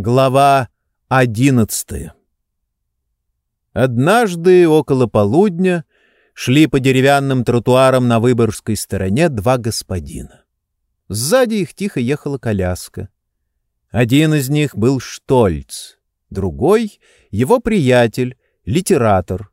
Глава одиннадцатая Однажды около полудня шли по деревянным тротуарам на Выборгской стороне два господина. Сзади их тихо ехала коляска. Один из них был Штольц, другой — его приятель, литератор,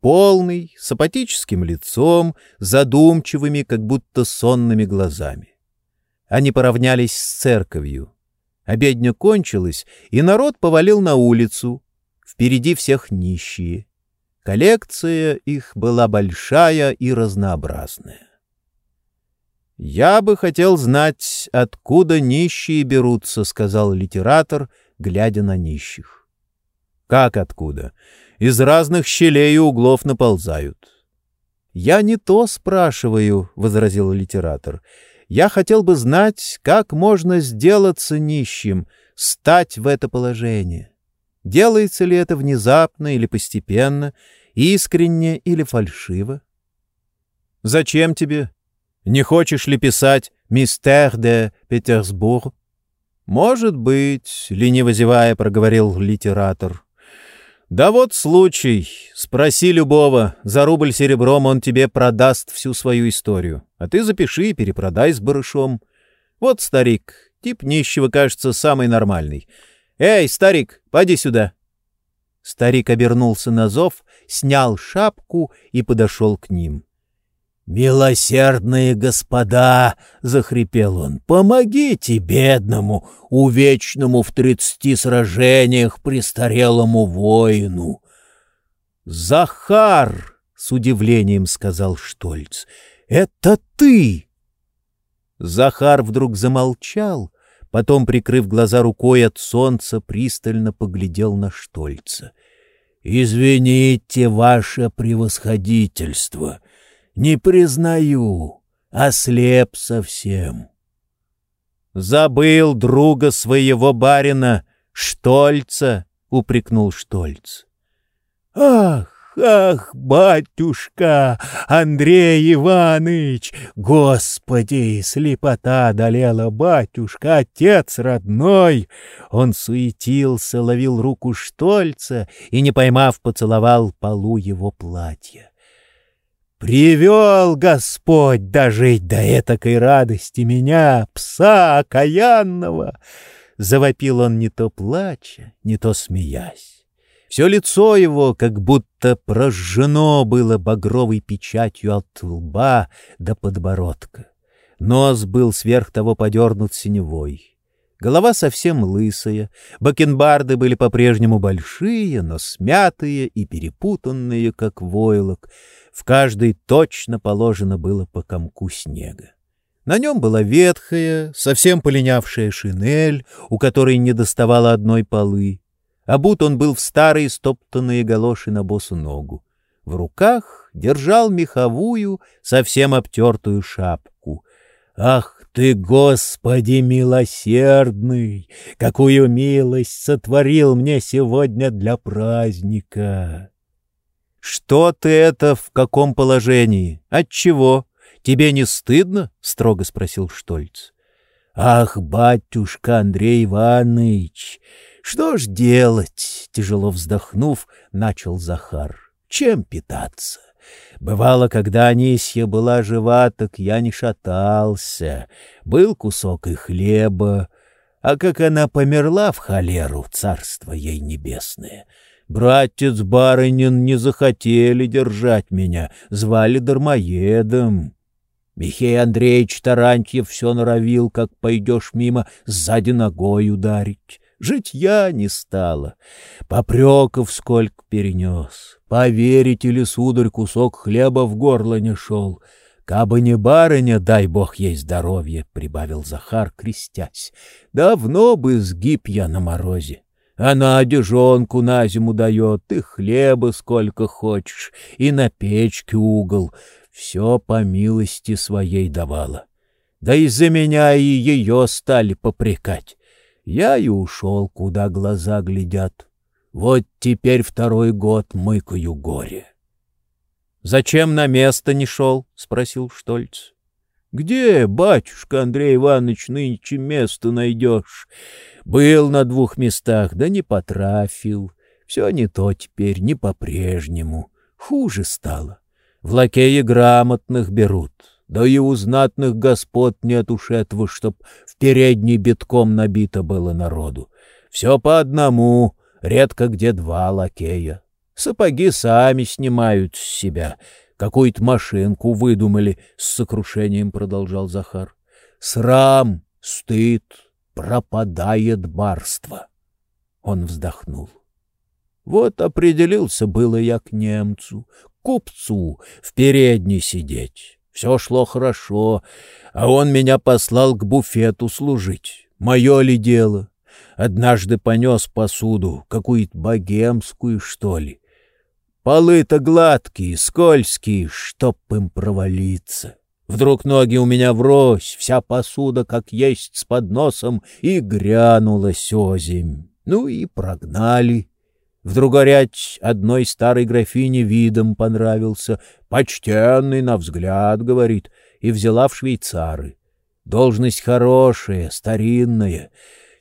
полный, с апатическим лицом, задумчивыми, как будто сонными глазами. Они поравнялись с церковью. Обедня кончилась, и народ повалил на улицу. Впереди всех нищие. Коллекция их была большая и разнообразная. «Я бы хотел знать, откуда нищие берутся», — сказал литератор, глядя на нищих. «Как откуда? Из разных щелей и углов наползают». «Я не то спрашиваю», — возразил литератор. Я хотел бы знать, как можно сделаться нищим, стать в это положение. Делается ли это внезапно или постепенно, искренне или фальшиво? Зачем тебе? Не хочешь ли писать «Мистер де Петербург»? Может быть, лениво зевая, проговорил литератор. Да вот случай. Спроси любого. За рубль серебром он тебе продаст всю свою историю. А ты запиши и перепродай с барышом. Вот старик. Тип нищего, кажется, самый нормальный. Эй, старик, поди сюда. Старик обернулся на зов, снял шапку и подошел к ним. «Милосердные господа!» — захрипел он. «Помогите бедному, увечному в тридцати сражениях престарелому воину!» «Захар!» — с удивлением сказал Штольц. «Это ты!» Захар вдруг замолчал, потом, прикрыв глаза рукой от солнца, пристально поглядел на Штольца. «Извините, ваше превосходительство!» Не признаю, ослеп совсем. Забыл друга своего барина, Штольца, — упрекнул Штольц. Ах, ах, батюшка, Андрей Иванович, Господи, слепота одолела, батюшка, отец родной. Он суетился, ловил руку Штольца и, не поймав, поцеловал полу его платья. Привел Господь дожить до этакой радости меня, пса окаянного! Завопил он не то плача, не то смеясь. Все лицо его как будто прожжено было багровой печатью от лба до подбородка. Нос был сверх того подернут синевой. Голова совсем лысая, бакенбарды были по-прежнему большие, но смятые и перепутанные, как войлок — в каждой точно положено было по комку снега. На нем была ветхая, совсем полинявшая шинель, у которой не доставало одной полы. Обут он был в старые стоптанные галоши на босу ногу. В руках держал меховую, совсем обтертую шапку. «Ах ты, Господи милосердный! Какую милость сотворил мне сегодня для праздника!» «Что ты это в каком положении? Отчего? Тебе не стыдно?» — строго спросил Штольц. «Ах, батюшка Андрей Иванович, что ж делать?» — тяжело вздохнув, начал Захар. «Чем питаться?» Бывало, когда Анисья была жива, так я не шатался. Был кусок и хлеба. А как она померла в холеру, царство ей небесное, Братец Барынин не захотели держать меня, звали дармоедом. Михей Андреевич Тарантьев все норовил, как пойдешь мимо, сзади ногой ударить. Жить я не стала. Попреков сколько перенес. Поверите ли, сударь, кусок хлеба в горло не шел. Кабы не барыня, дай бог ей здоровье, — прибавил Захар, крестясь. Давно бы сгиб я на морозе. Она одежонку на зиму дает, и хлеба сколько хочешь, и на печке угол. Все по милости своей давала. Да из-за меня и ее стали попрекать. Я и ушел, куда глаза глядят. Вот теперь второй год мыкаю горе. — Зачем на место не шел? — спросил Штольц. — Где, батюшка Андрей Иванович, нынче место найдешь? Был на двух местах, да не потрафил. Все не то теперь, не по-прежнему. Хуже стало. В лакеи грамотных берут, да и у знатных господ нет уж этого, чтоб в передней битком набито было народу. Все по одному, редко где два лакея. Сапоги сами снимают с себя. Какую-то машинку выдумали, с сокрушением продолжал Захар. Срам, стыд, пропадает барство. Он вздохнул. Вот определился было я к немцу, купцу, в передней сидеть. Все шло хорошо, а он меня послал к буфету служить. Мое ли дело? Однажды понес посуду, какую-то богемскую, что ли. Полы-то гладкие, скользкие, чтоб им провалиться. Вдруг ноги у меня врозь, вся посуда, как есть, с подносом, и грянулась озимь. Ну и прогнали. Вдруг горять одной старой графине видом понравился, почтенный на взгляд, говорит, и взяла в швейцары. Должность хорошая, старинная,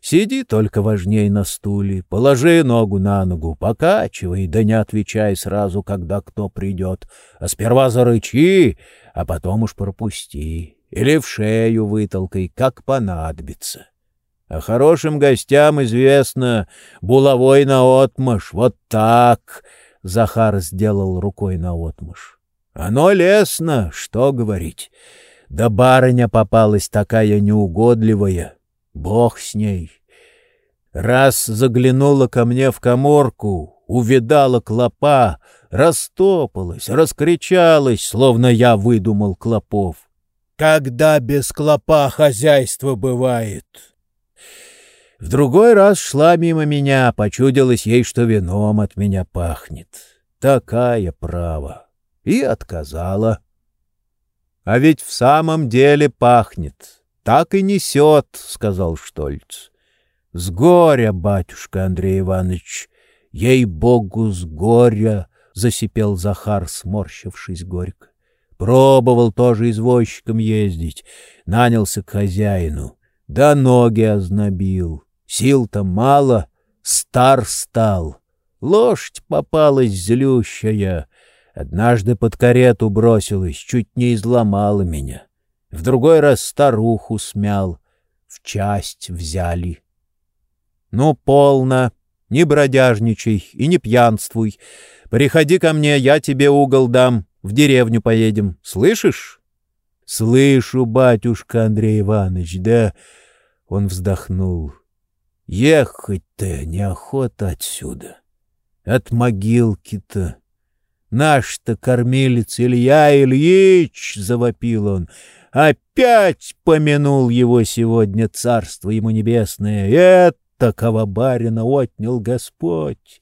Сиди только важней на стуле, положи ногу на ногу, покачивай, да не отвечай сразу, когда кто придет, а сперва зарычи, а потом уж пропусти, или в шею вытолкай, как понадобится. А хорошим гостям известно, булавой наотмашь, вот так, — Захар сделал рукой наотмашь. Оно лестно, что говорить. Да барыня попалась такая неугодливая, Бог с ней. Раз заглянула ко мне в коморку, увидала клопа, растопалась, раскричалась, словно я выдумал клопов. Когда без клопа хозяйство бывает? В другой раз шла мимо меня, почудилось ей, что вином от меня пахнет. Такая право. И отказала. А ведь в самом деле пахнет так и несет, — сказал Штольц. — С горя, батюшка Андрей Иванович, ей-богу, с горя, — засипел Захар, сморщившись горько. Пробовал тоже извозчиком ездить, нанялся к хозяину. Да ноги ознобил, сил-то мало, стар стал. Лошадь попалась злющая, однажды под карету бросилась, чуть не изломала меня в другой раз старуху смял, в часть взяли. Ну, полно, не бродяжничай и не пьянствуй. Приходи ко мне, я тебе угол дам, в деревню поедем. Слышишь? Слышу, батюшка Андрей Иванович, да... Он вздохнул. Ехать-то неохота отсюда. От могилки-то. Наш-то кормилец Илья Ильич, — завопил он, Опять помянул его сегодня царство ему небесное. Это кого барина отнял Господь.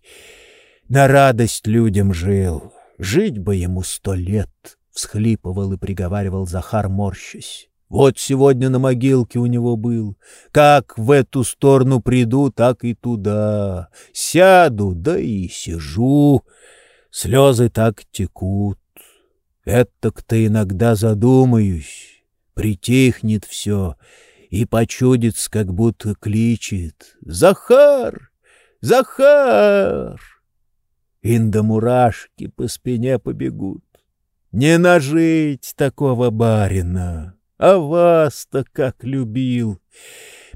На радость людям жил. Жить бы ему сто лет, — всхлипывал и приговаривал Захар, морщась. Вот сегодня на могилке у него был. Как в эту сторону приду, так и туда. Сяду, да и сижу. Слезы так текут. Это-то иногда задумаюсь притихнет все, и почудится, как будто кличет «Захар! Захар!» Инда мурашки по спине побегут. Не нажить такого барина, а вас-то как любил.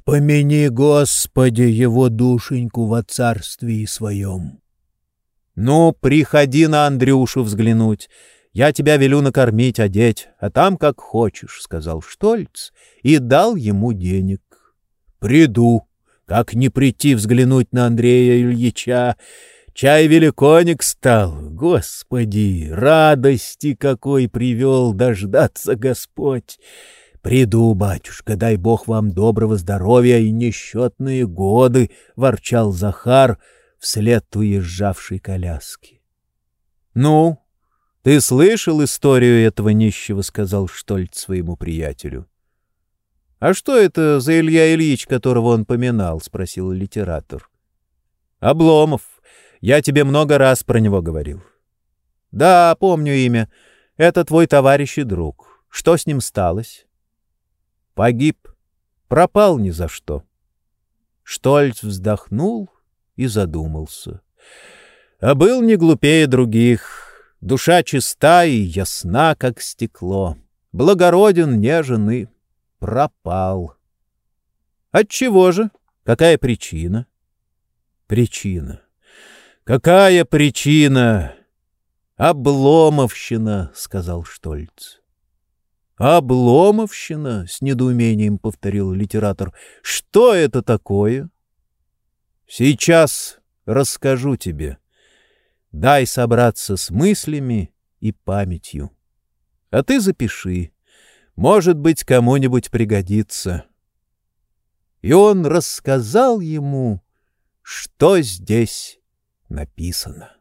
Помяни, Господи, его душеньку во царстве своем. Ну, приходи на Андрюшу взглянуть. Я тебя велю накормить, одеть, а там как хочешь, — сказал Штольц и дал ему денег. — Приду. Как не прийти взглянуть на Андрея Ильича? Чай великоник стал. Господи, радости какой привел дождаться Господь! «Приду, батюшка, дай Бог вам доброго здоровья и несчетные годы!» — ворчал Захар вслед уезжавшей коляски. «Ну, — Ты слышал историю этого нищего? — сказал Штольц своему приятелю. — А что это за Илья Ильич, которого он поминал? — спросил литератор. — Обломов. Я тебе много раз про него говорил. — Да, помню имя. Это твой товарищ и друг. Что с ним сталось? — Погиб. Пропал ни за что. Штольц вздохнул и задумался. А был не глупее других, душа чиста и ясна, как стекло, благороден, нежен и пропал. Отчего же? Какая причина? Причина. Какая причина? Обломовщина, сказал Штольц. Обломовщина, с недоумением повторил литератор. Что это такое? Сейчас расскажу тебе. Дай собраться с мыслями и памятью. А ты запиши. Может быть, кому-нибудь пригодится. И он рассказал ему, что здесь написано.